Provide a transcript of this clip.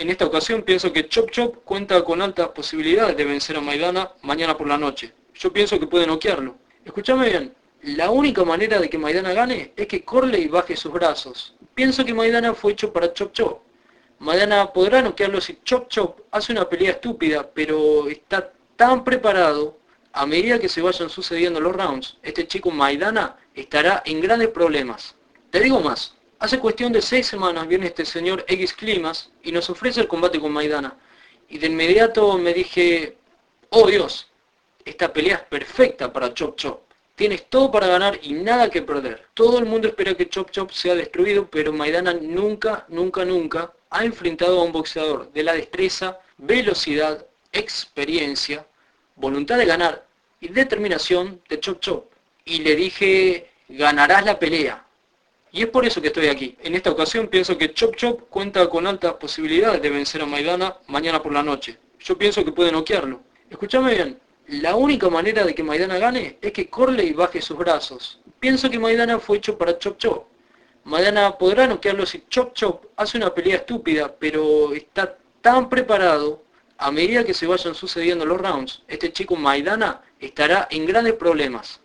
En esta ocasión pienso que Chop Chop cuenta con altas posibilidades de vencer a Maidana mañana por la noche. Yo pienso que puede noquearlo. Escúchame bien, la única manera de que Maidana gane es que Corley baje sus brazos. Pienso que Maidana fue hecho para Chop Chop. Maidana podrá noquearlo si Chop Chop hace una pelea estúpida, pero está tan preparado a medida que se vayan sucediendo los rounds, este chico Maidana estará en grandes problemas. Te digo más, hace cuestión de seis semanas viene este señor X Climas y nos ofrece el combate con Maidana. Y de inmediato me dije, oh Dios, esta pelea es perfecta para Chop Chop. Tienes todo para ganar y nada que perder. Todo el mundo espera que Chop Chop sea destruido, pero Maidana nunca, nunca, nunca ha enfrentado a un boxeador de la destreza, velocidad, experiencia, voluntad de ganar y determinación de Chop Chop. Y le dije, ganarás la pelea. Y es por eso que estoy aquí. En esta ocasión pienso que Chop Chop cuenta con altas posibilidades de vencer a Maidana mañana por la noche. Yo pienso que puede noquearlo. Escúchame bien, la única manera de que Maidana gane es que Corley baje sus brazos. Pienso que Maidana fue hecho para Chop Chop. Maidana podrá noquearlo si Chop Chop hace una pelea estúpida, pero está tan preparado a medida que se vayan sucediendo los rounds. Este chico Maidana estará en grandes problemas.